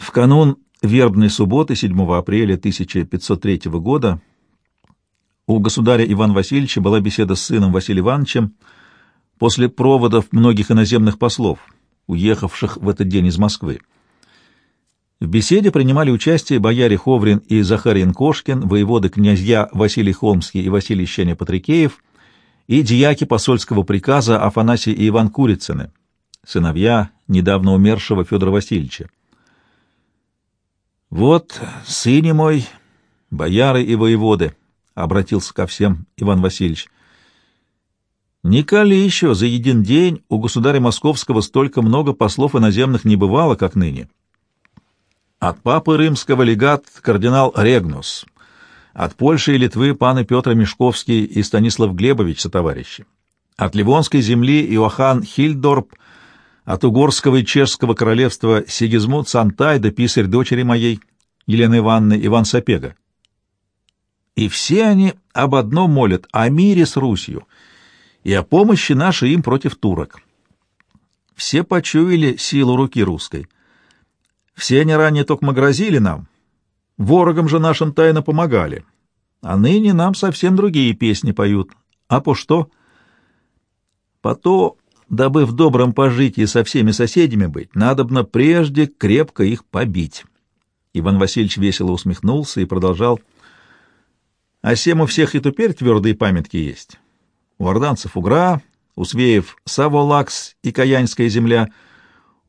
В канун вербной субботы 7 апреля 1503 года у государя Ивана Васильевича была беседа с сыном Василием Ивановичем после проводов многих иноземных послов, уехавших в этот день из Москвы. В беседе принимали участие бояре Ховрин и Захарин Кошкин, воеводы князья Василий Холмский и Василий Щеня Патрикеев и дьяки посольского приказа Афанасий и Иван Курицыны, сыновья недавно умершего Федора Васильевича. «Вот, сыне мой, бояры и воеводы», — обратился ко всем Иван Васильевич, — «николи еще за един день у государя Московского столько много послов иноземных не бывало, как ныне». От папы римского легат кардинал Регнус, от Польши и Литвы паны Петр Мешковский и Станислав Глебович сотоварищи, от Ливонской земли Иоанн Хильдорп, от Угорского и Чешского королевства Сигизмунд Сантай да писарь дочери моей Елены Ивановны Иван Сапега. И все они об одном молят — о мире с Русью и о помощи нашей им против турок. Все почуяли силу руки русской — все они ранее только грозили нам, ворогам же нашим тайно помогали, а ныне нам совсем другие песни поют. А по что? По то, дабы в добром пожитии со всеми соседями быть, надобно прежде крепко их побить. Иван Васильевич весело усмехнулся и продолжал. А сем у всех и теперь твердые памятки есть. У орданцев Угра, у Свеев Саволакс и Каянская земля —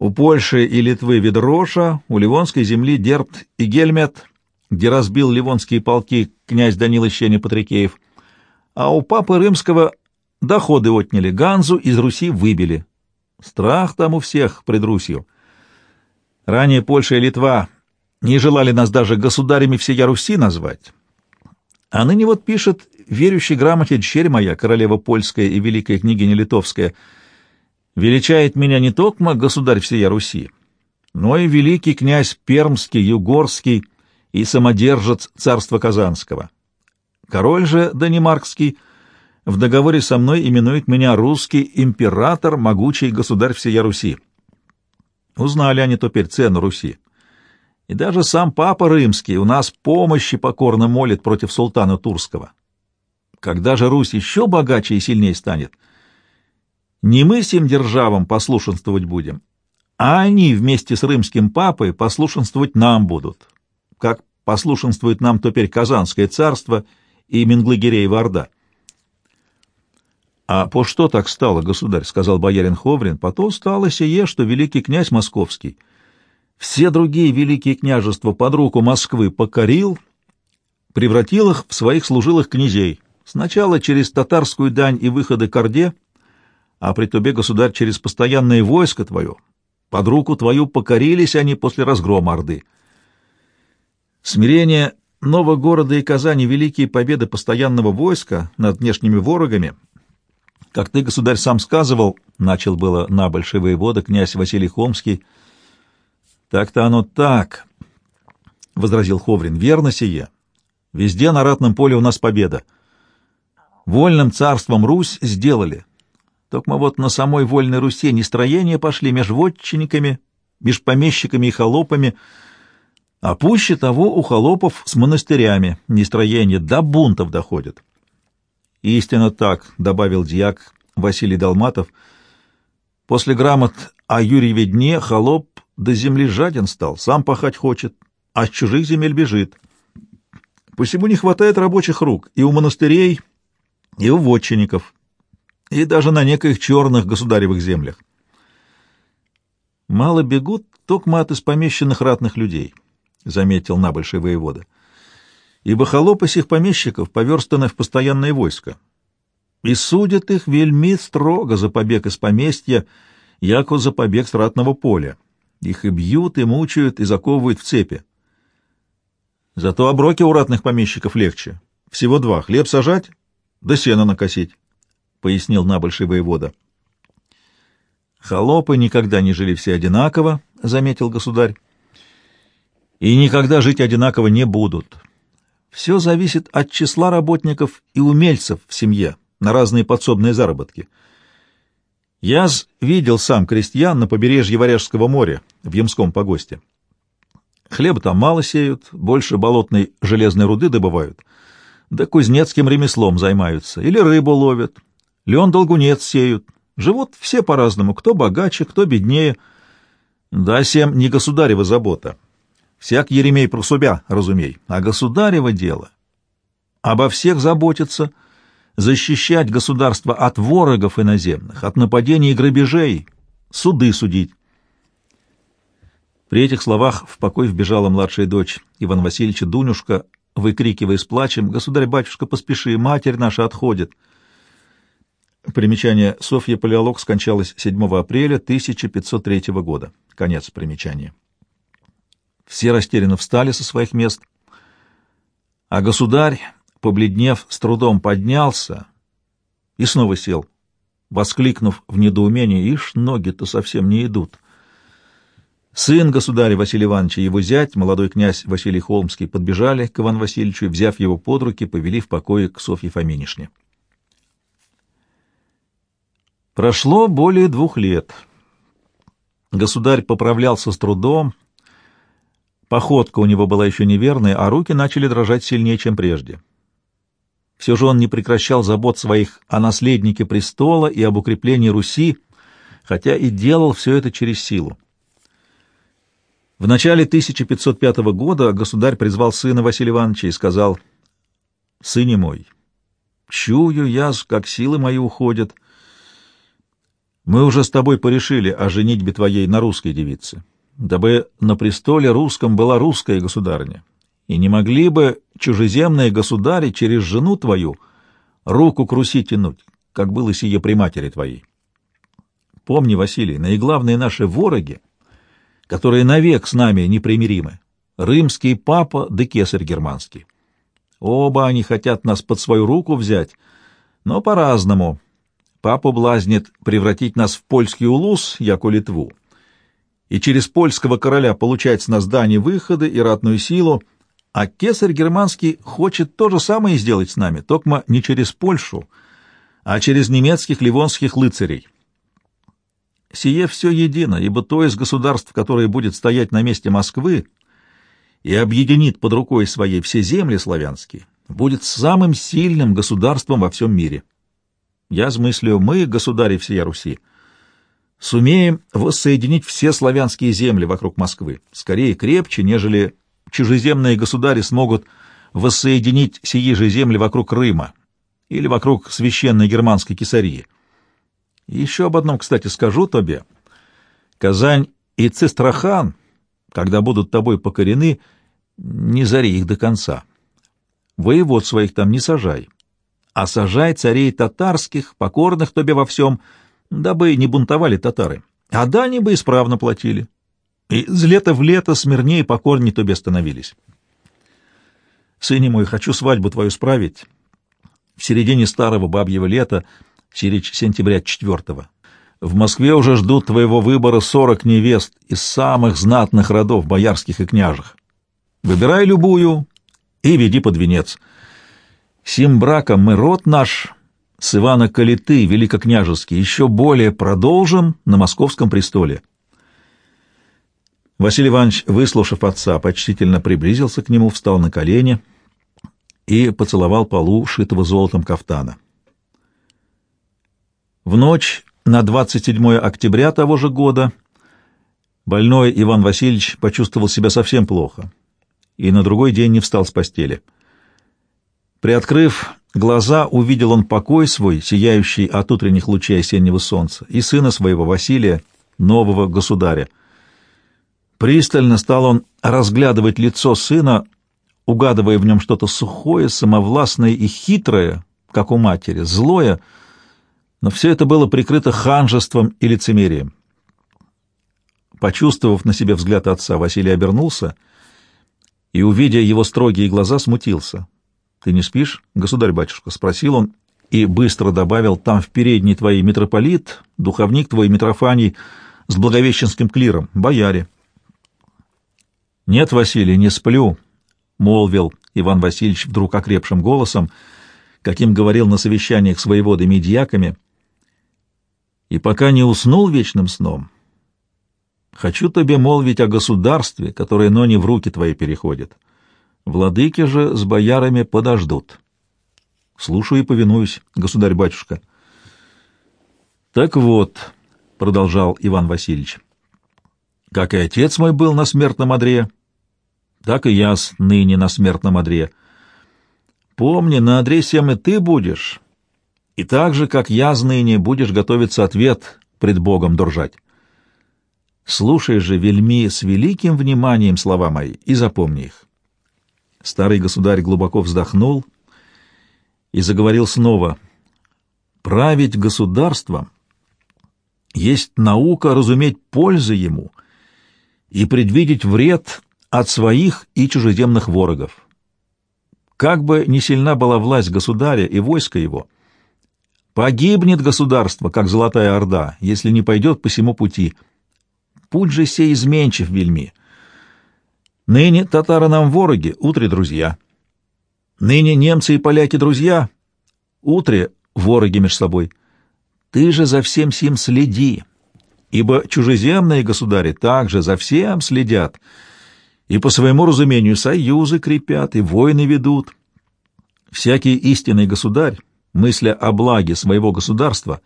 у Польши и Литвы Ведроша, у Ливонской земли Дербт и Гельмет, где разбил ливонские полки князь Данила Щеня Патрикеев, а у папы Римского доходы отняли, Ганзу из Руси выбили. Страх там у всех пред Русью. Ранее Польша и Литва не желали нас даже государями всея Руси назвать. А ныне вот пишет верующий грамоте дщерь моя, королева польская и великая княгиня литовская — величает меня не только государь всея Руси, но и великий князь Пермский, Югорский и самодержец царства Казанского. Король же Данимаркский в договоре со мной именует меня русский император, могучий государь всея Руси. Узнали они теперь цену Руси. И даже сам папа римский у нас помощи покорно молит против султана Турского. Когда же Русь еще богаче и сильнее станет — не мы сим державам послушенствовать будем, а они вместе с римским папой послушенствовать нам будут, как послушенствует нам теперь Казанское царство и Менглыгиреева Орда. «А по что так стало, государь?» — сказал боярин Ховрин. «По то стало сие, что великий князь московский все другие великие княжества под руку Москвы покорил, превратил их в своих служилых князей, сначала через татарскую дань и выходы к Орде, а при тебе, государь, через постоянное войско твое, под руку твою покорились они после разгрома Орды. Смирение нового города и Казани, великие победы постоянного войска над внешними ворогами, как ты, государь, сам сказывал, начал было на большой воевода князь Василий Хомский. Так-то оно так, — возразил Ховрин, — верно сие. Везде на ратном поле у нас победа. Вольным царством Русь сделали, только вот на самой вольной Руси не строения пошли меж вотчинниками, меж помещиками и холопами, а пуще того у холопов с монастырями нестроения до бунтов доходят. «Истинно так», — добавил дьяк Василий Долматов. «После грамот о Юрьеве дне холоп до земли жаден стал, сам пахать хочет, а с чужих земель бежит. Посему не хватает рабочих рук и у монастырей, и у вотчинников, и даже на неких черных государевых землях. Мало бегут токма от испомещенных ратных людей, — заметил набольший воевода, — ибо холопы сих помещиков поверстаны в постоянное войско, и судят их вельми строго за побег из поместья, яко за побег с ратного поля. Их и бьют, и мучают, и заковывают в цепи. Зато оброки у ратных помещиков легче. Всего два — хлеб сажать, да сено накосить. — пояснил набольший воевода. «Холопы никогда не жили все одинаково», — заметил государь, — «и никогда жить одинаково не будут. Все зависит от числа работников и умельцев в семье на разные подсобные заработки. Я видел сам крестьян на побережье Варяжского моря в Ямском погосте. Хлеба там мало сеют, больше болотной железной руды добывают, да кузнецким ремеслом займаются, или рыбу ловят, лен долгунец сеют. Живут все по-разному, кто богаче, кто беднее. Да, всем не государева забота. Всяк Еремей про себя, разумей, а государево дело. Обо всех заботиться, защищать государство от ворогов иноземных, от нападений и грабежей, суды судить. При этих словах в покой вбежала младшая дочь Ивана Васильевича Дунюшка, выкрикивая с плачем «Государь-батюшка, поспеши, матерь наша отходит!» Примечание. Софья Палеолог скончалась 7 апреля 1503 года. Конец примечания. Все растерянно встали со своих мест, а государь, побледнев, с трудом поднялся и снова сел, воскликнув в недоумении, «Ишь, ноги-то совсем не идут!» Сын государя Василия Ивановича и его зять, молодой князь Василий Холмский, подбежали к Ивану Васильевичу взяв его под руки, повели в покое к Софье Фоминишне. Прошло более двух лет. Государь поправлялся с трудом, походка у него была еще неверная, а руки начали дрожать сильнее, чем прежде. Все же он не прекращал забот своих о наследнике престола и об укреплении Руси, хотя и делал все это через силу. В начале 1505 года государь призвал сына Василия Ивановича и сказал, «Сыне мой, чую я, как силы мои уходят. Мы уже с тобой порешили о женитьбе твоей на русской девице, дабы на престоле русском была русская государня, и не могли бы чужеземные государи через жену твою руку к Руси тянуть, как было сие при матери твоей. Помни, Василий, наиглавные наши вороги — которые навек с нами непримиримы. Рымский папа да кесарь германский. Оба они хотят нас под свою руку взять, но по-разному. Папа блазнит превратить нас в польский улус, яко Литву, и через польского короля получать с нас дани выходы и ратную силу, а кесарь германский хочет то же самое сделать с нами, токмо не через Польшу, а через немецких ливонских лыцарей. Сие все едино, ибо то из государств, которое будет стоять на месте Москвы и объединит под рукой своей все земли славянские, будет самым сильным государством во всем мире. Я смыслю, мы, государи всей Руси, сумеем воссоединить все славянские земли вокруг Москвы, скорее крепче, нежели чужеземные государи смогут воссоединить сии же земли вокруг Рыма или вокруг священной германской кесарии. Еще об одном, кстати, скажу тебе. Казань и Цистрахан, когда будут тобой покорены, не зари их до конца. Воевод своих там не сажай, а сажай царей татарских, покорных тебе во всем, дабы не бунтовали татары, а дани бы исправно платили. И с лета в лето смирнее и покорнее тебе становились. Сыне мой, хочу свадьбу твою справить. В середине старого бабьего лета — Сирич сентября 4 В Москве уже ждут твоего выбора сорок невест из самых знатных родов боярских и княжих. Выбирай любую и веди под венец. Сим браком мы род наш с Ивана Калиты, великокняжеский, еще более продолжим на московском престоле. Василий Иванович, выслушав отца, почтительно приблизился к нему, встал на колени и поцеловал полу, шитого золотом кафтана. В ночь на 27 октября того же года больной Иван Васильевич почувствовал себя совсем плохо и на другой день не встал с постели. Приоткрыв глаза, увидел он покой свой, сияющий от утренних лучей осеннего солнца, и сына своего Василия, нового государя. Пристально стал он разглядывать лицо сына, угадывая в нем что-то сухое, самовластное и хитрое, как у матери, злое — но все это было прикрыто ханжеством и лицемерием. Почувствовав на себе взгляд отца, Василий обернулся и, увидя его строгие глаза, смутился. — Ты не спишь, государь-батюшка? — спросил он и быстро добавил, — там в передней твоей митрополит, духовник твой Митрофаний с благовещенским клиром, бояре. — Нет, Василий, не сплю, — молвил Иван Васильевич вдруг окрепшим голосом, каким говорил на совещаниях с воеводами и дьяками — и пока не уснул вечным сном, Хочу тебе молвить о государстве, которое но в руки твои переходит. Владыки же с боярами подождут. Слушаю и повинуюсь, государь-батюшка. Так вот, — продолжал Иван Васильевич, — как и отец мой был на смертном одре, так и я ныне на смертном одре. Помни, на одре сем и ты будешь, и так же, как я ныне, будешь готовиться ответ пред Богом держать. Слушай же, вельми, с великим вниманием слова мои и запомни их. Старый государь глубоко вздохнул и заговорил снова. «Править государством есть наука разуметь пользы ему и предвидеть вред от своих и чужеземных ворогов. Как бы ни сильна была власть государя и войско его, погибнет государство, как Золотая Орда, если не пойдет по всему пути. Путь же сей изменчив вельми. Ныне татары нам вороги, утре друзья. Ныне немцы и поляки друзья, утре вороги между собой. Ты же за всем сим следи, ибо чужеземные государи также за всем следят, и по своему разумению союзы крепят, и войны ведут. Всякий истинный государь, мысля о благе своего государства,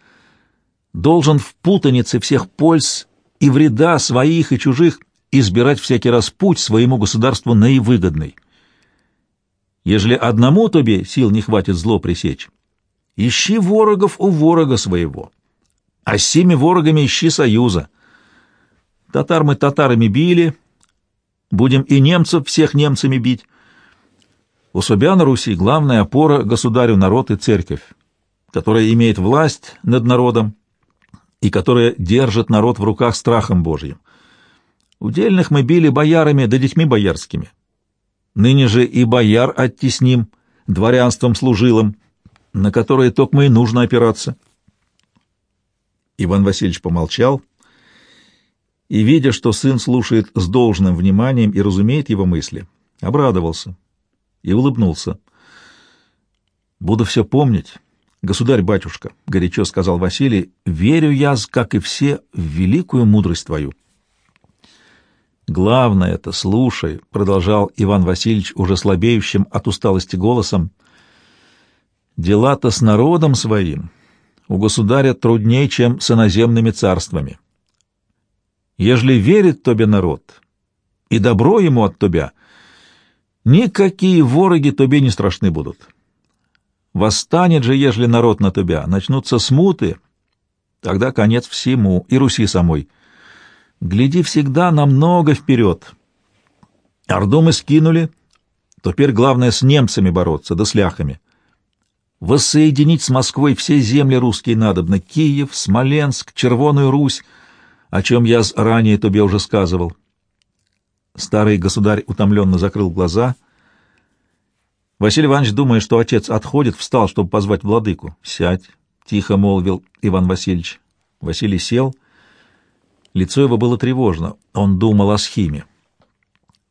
должен в путанице всех польз и вреда своих и чужих избирать всякий раз путь своему государству наивыгодный. Ежели одному тебе сил не хватит зло пресечь, ищи ворогов у ворога своего, а с семи ворогами ищи союза. Татар мы татарами били, будем и немцев всех немцами бить. У себя на Руси главная опора государю народ и церковь, которая имеет власть над народом и которая держит народ в руках страхом Божьим. Удельных мы били боярами да детьми боярскими. Ныне же и бояр оттесним дворянством служилым, на которое только и нужно опираться. Иван Васильевич помолчал и, видя, что сын слушает с должным вниманием и разумеет его мысли, обрадовался и улыбнулся. «Буду все помнить, государь-батюшка», — горячо сказал Василий, — «верю я, как и все, в великую мудрость твою». «Главное это, слушай», — продолжал Иван Васильевич уже слабеющим от усталости голосом, — «дела-то с народом своим у государя труднее, чем с иноземными царствами. Ежели верит тебе народ, и добро ему от тебя, никакие вороги тебе не страшны будут. Восстанет же, ежели народ на тебя, начнутся смуты, тогда конец всему, и Руси самой» гляди всегда намного вперед. Орду мы скинули, теперь главное с немцами бороться, да с ляхами. Воссоединить с Москвой все земли русские надобно, Киев, Смоленск, Червоную Русь, о чем я ранее тебе уже сказывал. Старый государь утомленно закрыл глаза. Василий Иванович, думая, что отец отходит, встал, чтобы позвать владыку. «Сядь», — тихо молвил Иван Васильевич. Василий сел — Лицо его было тревожно. Он думал о схеме.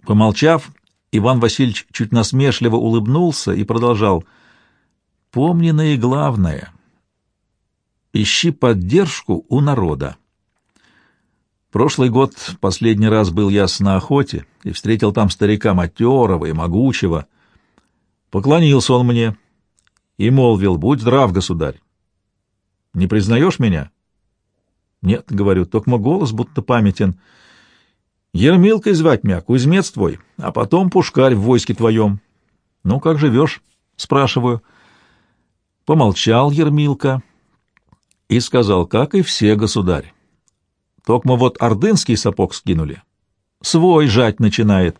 Помолчав, Иван Васильевич чуть насмешливо улыбнулся и продолжал. «Помни наиглавное. Ищи поддержку у народа. Прошлый год последний раз был я на охоте и встретил там старика матерого и могучего. Поклонился он мне и молвил, «Будь здрав, государь! Не признаешь меня?» Нет, говорю, только голос будто памятен. Ермилкой звать меня, кузнец твой, а потом пушкарь в войске твоем. Ну, как живешь? Спрашиваю. Помолчал Ермилка и сказал, как и все, государь. Только мы вот ордынский сапог скинули. Свой жать начинает.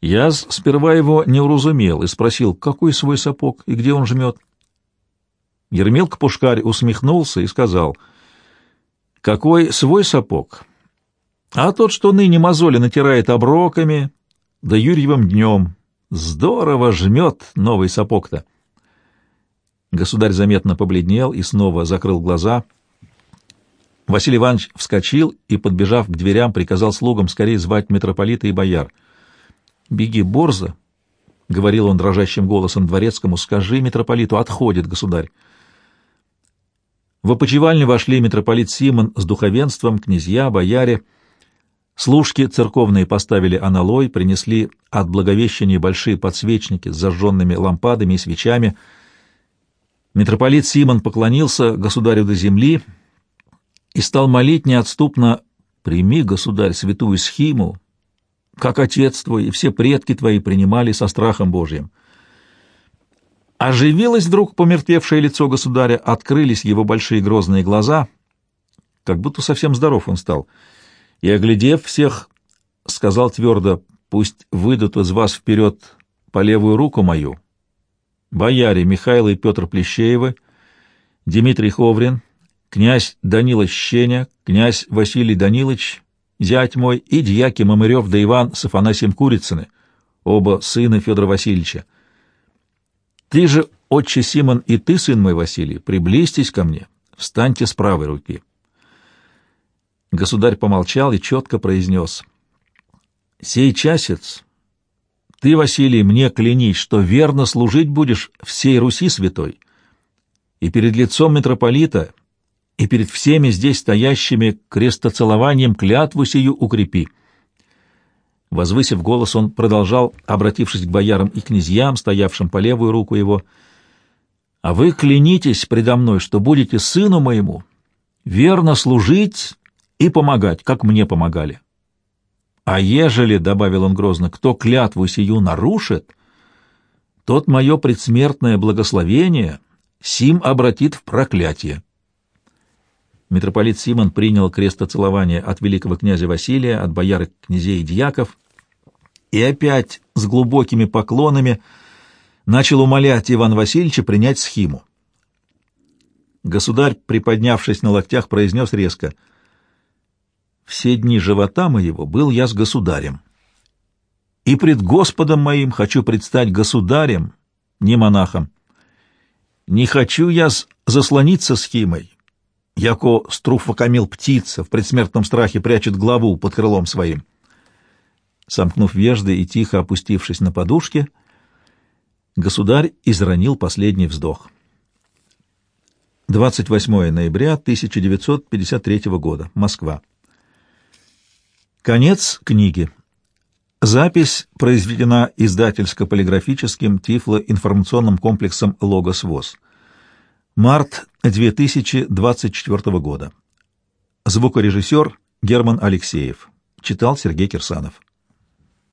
Я сперва его не уразумел и спросил, какой свой сапог и где он жмет. Ермилка-пушкарь усмехнулся и сказал — какой свой сапог? А тот, что ныне мозоли натирает оброками, да Юрьевым днем. Здорово жмет новый сапог-то. Государь заметно побледнел и снова закрыл глаза. Василий Иванович вскочил и, подбежав к дверям, приказал слугам скорее звать митрополита и бояр. «Беги, Борза!» — говорил он дрожащим голосом дворецкому. «Скажи митрополиту, отходит государь». В опочивальню вошли митрополит Симон с духовенством, князья, бояре. Служки церковные поставили аналой, принесли от Благовещения большие подсвечники с зажженными лампадами и свечами. Митрополит Симон поклонился государю до земли и стал молить неотступно «Прими, государь, святую схиму, как отец твой и все предки твои принимали со страхом Божьим». Оживилось вдруг помертвевшее лицо государя, открылись его большие грозные глаза, как будто совсем здоров он стал, и, оглядев всех, сказал твердо, «Пусть выйдут из вас вперед по левую руку мою, бояре Михаил и Петр Плещеевы, Дмитрий Ховрин, князь Данила Щеня, князь Василий Данилович, зять мой и дьяки Мамырев да Иван с Афанасием Курицыны, оба сына Федора Васильевича. Ты же, отче Симон, и ты, сын мой Василий, приблизьтесь ко мне, встаньте с правой руки. Государь помолчал и четко произнес. Сей часец, ты, Василий, мне клянись, что верно служить будешь всей Руси святой, и перед лицом митрополита, и перед всеми здесь стоящими крестоцелованием клятву сию укрепи. Возвысив голос, он продолжал, обратившись к боярам и князьям, стоявшим по левую руку его, «А вы клянитесь предо мной, что будете сыну моему верно служить и помогать, как мне помогали. А ежели, — добавил он грозно, — кто клятву сию нарушит, тот мое предсмертное благословение сим обратит в проклятие». Митрополит Симон принял крестоцелование от великого князя Василия, от бояры князей и дьяков, и опять с глубокими поклонами начал умолять Иван Васильевича принять схиму. Государь, приподнявшись на локтях, произнес резко, «Все дни живота моего был я с государем, и пред Господом моим хочу предстать государем, не монахом. Не хочу я заслониться схимой, яко струфокамил птица, в предсмертном страхе прячет главу под крылом своим. Сомкнув вежды и тихо опустившись на подушке, государь изранил последний вздох. 28 ноября 1953 года. Москва. Конец книги. Запись произведена издательско-полиграфическим тифло-информационным комплексом «Логос ВОЗ». Март 2024 года. Звукорежиссер Герман Алексеев. Читал Сергей Кирсанов.